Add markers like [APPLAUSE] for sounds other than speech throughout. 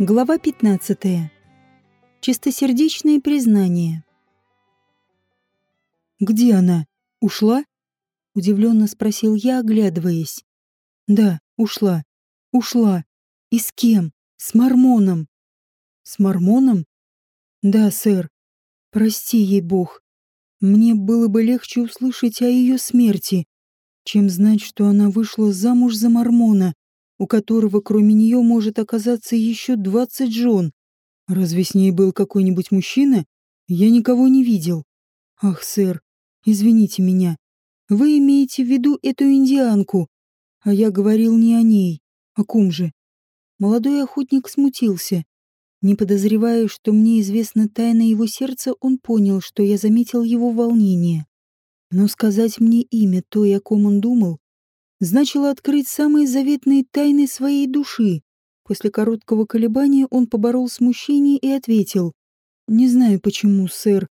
Глава 15. Чистосердечное признание. «Где она? Ушла?» — удивленно спросил я, оглядываясь. «Да, ушла. Ушла. И с кем? С Мормоном». «С Мормоном?» «Да, сэр. Прости ей Бог. Мне было бы легче услышать о ее смерти, чем знать, что она вышла замуж за Мормона у которого кроме нее может оказаться еще двадцать жен. Разве с ней был какой-нибудь мужчина? Я никого не видел. Ах, сэр, извините меня. Вы имеете в виду эту индианку, а я говорил не о ней. О ком же? Молодой охотник смутился. Не подозревая, что мне известна тайна его сердца, он понял, что я заметил его волнение. Но сказать мне имя той, о ком он думал, значило открыть самые заветные тайны своей души. После короткого колебания он поборол смущение и ответил. «Не знаю почему, сэр,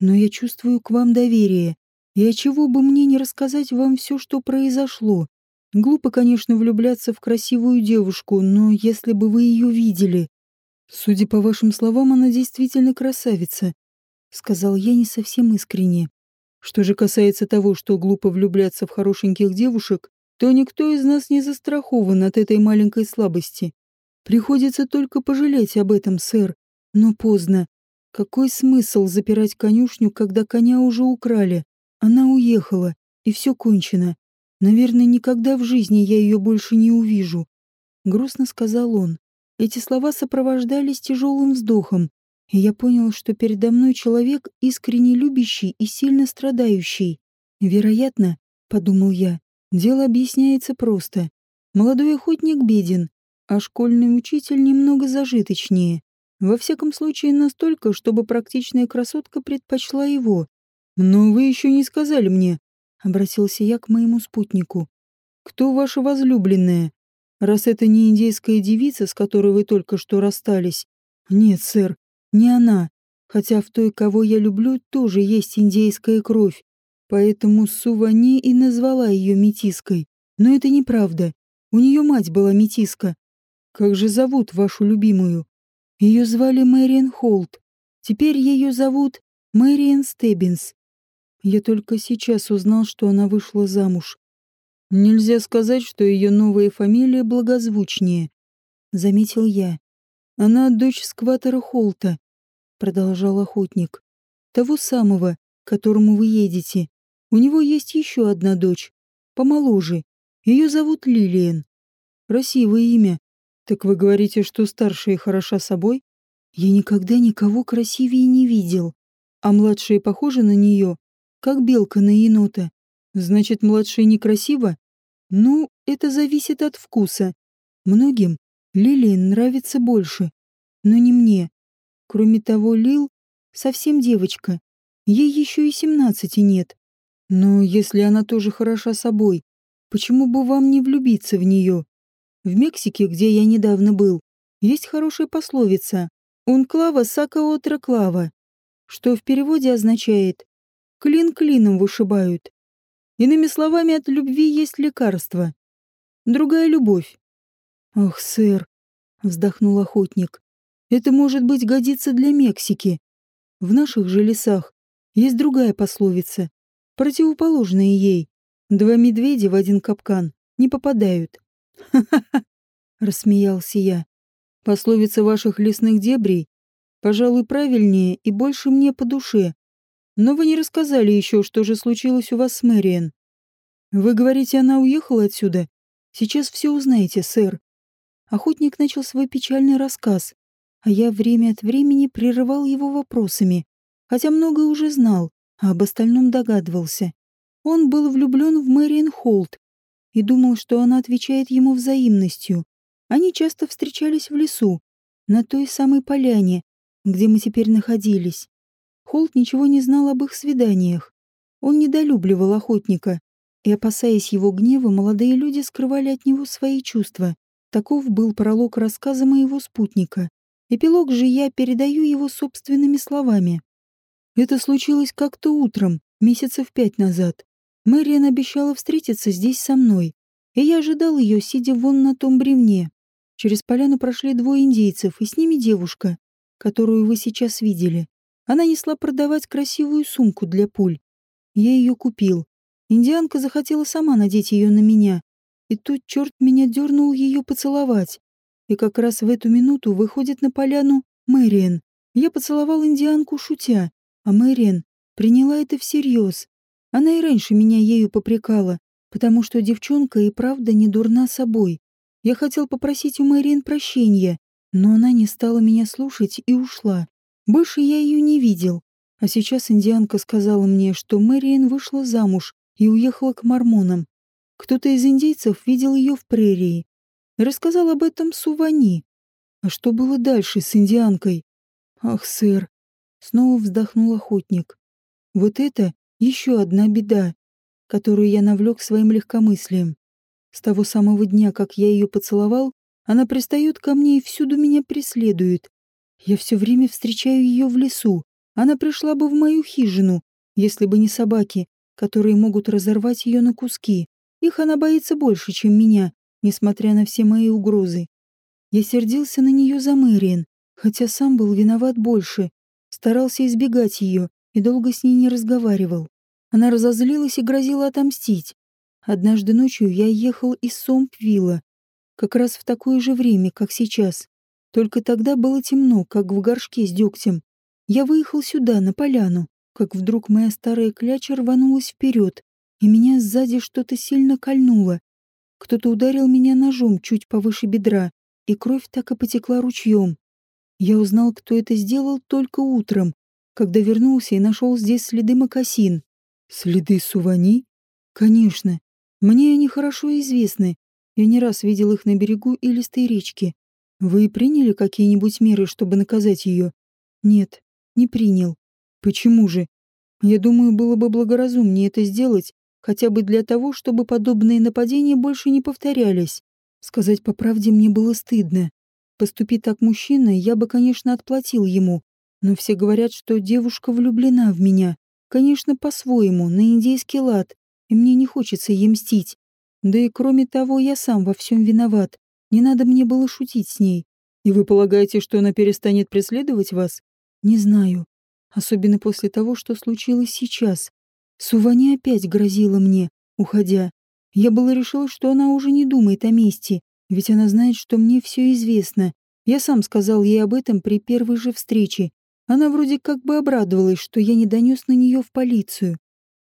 но я чувствую к вам доверие. И отчего бы мне не рассказать вам все, что произошло? Глупо, конечно, влюбляться в красивую девушку, но если бы вы ее видели... Судя по вашим словам, она действительно красавица», — сказал я не совсем искренне. Что же касается того, что глупо влюбляться в хорошеньких девушек, то никто из нас не застрахован от этой маленькой слабости. Приходится только пожалеть об этом, сэр. Но поздно. Какой смысл запирать конюшню, когда коня уже украли? Она уехала, и все кончено. Наверное, никогда в жизни я ее больше не увижу. Грустно сказал он. Эти слова сопровождались тяжелым вздохом, и я понял, что передо мной человек, искренне любящий и сильно страдающий. Вероятно, подумал я, Дело объясняется просто. Молодой охотник беден, а школьный учитель немного зажиточнее. Во всяком случае, настолько, чтобы практичная красотка предпочла его. «Но вы еще не сказали мне», — обратился я к моему спутнику. «Кто ваша возлюбленная? Раз это не индейская девица, с которой вы только что расстались». «Нет, сэр, не она. Хотя в той, кого я люблю, тоже есть индейская кровь. Поэтому Сувани и назвала ее метиской. Но это неправда. У нее мать была метиска. Как же зовут вашу любимую? Ее звали Мэриан Холт. Теперь ее зовут Мэриан Стеббинс. Я только сейчас узнал, что она вышла замуж. Нельзя сказать, что ее новая фамилия благозвучнее, заметил я. Она дочь скватера Холта, продолжал охотник. Того самого, к которому вы едете. У него есть еще одна дочь, помоложе. Ее зовут Лилиен. Красивое имя. Так вы говорите, что старшая хороша собой? Я никогда никого красивее не видел. А младшая похожа на нее, как белка на енота. Значит, младшая некрасива? Ну, это зависит от вкуса. Многим Лилиен нравится больше, но не мне. Кроме того, Лил совсем девочка. Ей еще и семнадцати нет. Но если она тоже хороша собой, почему бы вам не влюбиться в нее? В Мексике, где я недавно был, есть хорошая пословица «Un clava saca otra clava», что в переводе означает «клин клином вышибают». Иными словами, от любви есть лекарство. Другая любовь. «Ах, сэр», — вздохнул охотник, — «это, может быть, годится для Мексики. В наших же лесах есть другая пословица противоположные ей. Два медведя в один капкан не попадают. Ха-ха-ха, [LAUGHS] рассмеялся я. Пословица ваших лесных дебрей, пожалуй, правильнее и больше мне по душе. Но вы не рассказали еще, что же случилось у вас с Мэриэн. Вы говорите, она уехала отсюда? Сейчас все узнаете, сэр. Охотник начал свой печальный рассказ, а я время от времени прерывал его вопросами, хотя многое уже знал об остальном догадывался. Он был влюблен в Мэриэн Холт и думал, что она отвечает ему взаимностью. Они часто встречались в лесу, на той самой поляне, где мы теперь находились. Холт ничего не знал об их свиданиях. Он недолюбливал охотника, и, опасаясь его гнева, молодые люди скрывали от него свои чувства. Таков был пролог рассказа моего спутника. Эпилог же я передаю его собственными словами. Это случилось как-то утром, месяцев пять назад. Мэриан обещала встретиться здесь со мной, и я ожидал ее, сидя вон на том бревне. Через поляну прошли двое индейцев, и с ними девушка, которую вы сейчас видели. Она несла продавать красивую сумку для пуль. Я ее купил. Индианка захотела сама надеть ее на меня. И тут черт меня дернул ее поцеловать. И как раз в эту минуту выходит на поляну Мэриэн. Я поцеловал индианку, шутя, а Мэриэн приняла это всерьез. Она и раньше меня ею попрекала, потому что девчонка и правда не дурна собой. Я хотел попросить у Мэриэн прощения, но она не стала меня слушать и ушла. Больше я ее не видел. А сейчас индианка сказала мне, что Мэриэн вышла замуж и уехала к мормонам. Кто-то из индейцев видел ее в прерии. Рассказал об этом Сувани. А что было дальше с индианкой? Ах, сэр. Снова вздохнул охотник. Вот это еще одна беда, которую я навлек своим легкомыслием. С того самого дня, как я ее поцеловал, она пристает ко мне и всюду меня преследует. Я все время встречаю ее в лесу. Она пришла бы в мою хижину, если бы не собаки, которые могут разорвать ее на куски. Их она боится больше, чем меня, несмотря на все мои угрозы. Я сердился на нее за Мэриэн, хотя сам был виноват больше. Старался избегать ее и долго с ней не разговаривал. Она разозлилась и грозила отомстить. Однажды ночью я ехал из Сомпвилла, как раз в такое же время, как сейчас. Только тогда было темно, как в горшке с дегтем. Я выехал сюда, на поляну, как вдруг моя старая кляча рванулась вперед, и меня сзади что-то сильно кольнуло. Кто-то ударил меня ножом чуть повыше бедра, и кровь так и потекла ручьем. Я узнал, кто это сделал только утром, когда вернулся и нашел здесь следы мокасин. Следы сувани? Конечно. Мне они хорошо известны. Я не раз видел их на берегу илистой речки. Вы приняли какие-нибудь меры, чтобы наказать ее? Нет, не принял. Почему же? Я думаю, было бы благоразумнее это сделать, хотя бы для того, чтобы подобные нападения больше не повторялись. Сказать по правде мне было стыдно. Поступи так мужчина, я бы, конечно, отплатил ему. Но все говорят, что девушка влюблена в меня. Конечно, по-своему, на индейский лад. И мне не хочется ей мстить. Да и кроме того, я сам во всем виноват. Не надо мне было шутить с ней. И вы полагаете, что она перестанет преследовать вас? Не знаю. Особенно после того, что случилось сейчас. Сувани опять грозила мне, уходя. Я было решила, что она уже не думает о мести, ведь она знает, что мне все известно. Я сам сказал ей об этом при первой же встрече. Она вроде как бы обрадовалась, что я не донес на нее в полицию.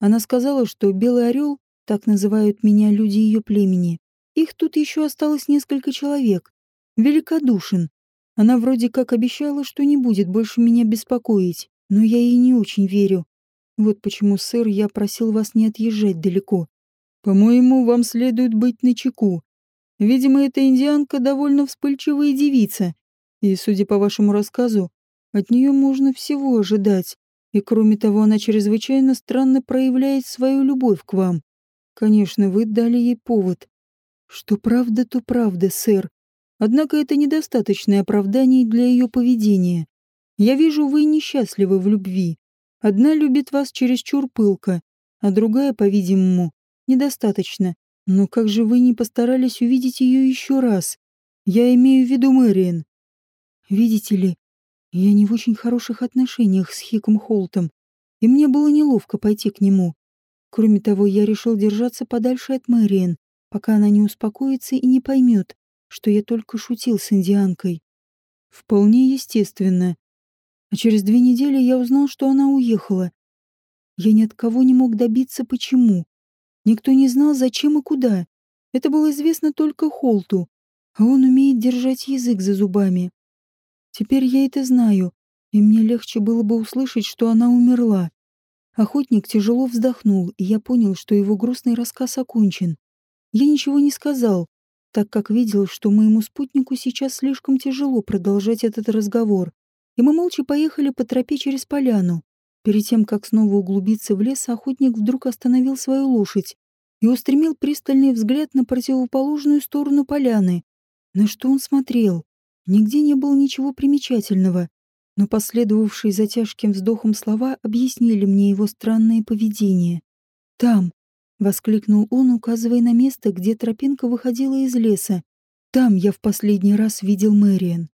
Она сказала, что Белый Орел, так называют меня люди ее племени, их тут еще осталось несколько человек. Великодушен. Она вроде как обещала, что не будет больше меня беспокоить, но я ей не очень верю. Вот почему, сэр, я просил вас не отъезжать далеко. По-моему, вам следует быть начеку. Видимо, эта индианка довольно вспыльчивая девица. И, судя по вашему рассказу, от нее можно всего ожидать. И кроме того, она чрезвычайно странно проявляет свою любовь к вам. Конечно, вы дали ей повод. Что правда, то правда, сэр. Однако это недостаточное оправдание для ее поведения. Я вижу, вы несчастливы в любви. Одна любит вас чересчур пылко, а другая, по-видимому, недостаточно. Но как же вы не постарались увидеть ее еще раз? Я имею в виду Мэриэн. Видите ли, я не в очень хороших отношениях с Хиком Холтом, и мне было неловко пойти к нему. Кроме того, я решил держаться подальше от Мэриэн, пока она не успокоится и не поймет, что я только шутил с индианкой. Вполне естественно. А через две недели я узнал, что она уехала. Я ни от кого не мог добиться, почему. Никто не знал, зачем и куда. Это было известно только Холту, а он умеет держать язык за зубами. Теперь я это знаю, и мне легче было бы услышать, что она умерла. Охотник тяжело вздохнул, и я понял, что его грустный рассказ окончен. Я ничего не сказал, так как видел, что моему спутнику сейчас слишком тяжело продолжать этот разговор. И мы молча поехали по тропе через поляну. Перед тем, как снова углубиться в лес, охотник вдруг остановил свою лошадь и устремил пристальный взгляд на противоположную сторону поляны. На что он смотрел? Нигде не было ничего примечательного, но последовавшие за тяжким вздохом слова объяснили мне его странное поведение. Там, — воскликнул он, указывая на место, где тропинка выходила из леса. Там я в последний раз видел Мэриан.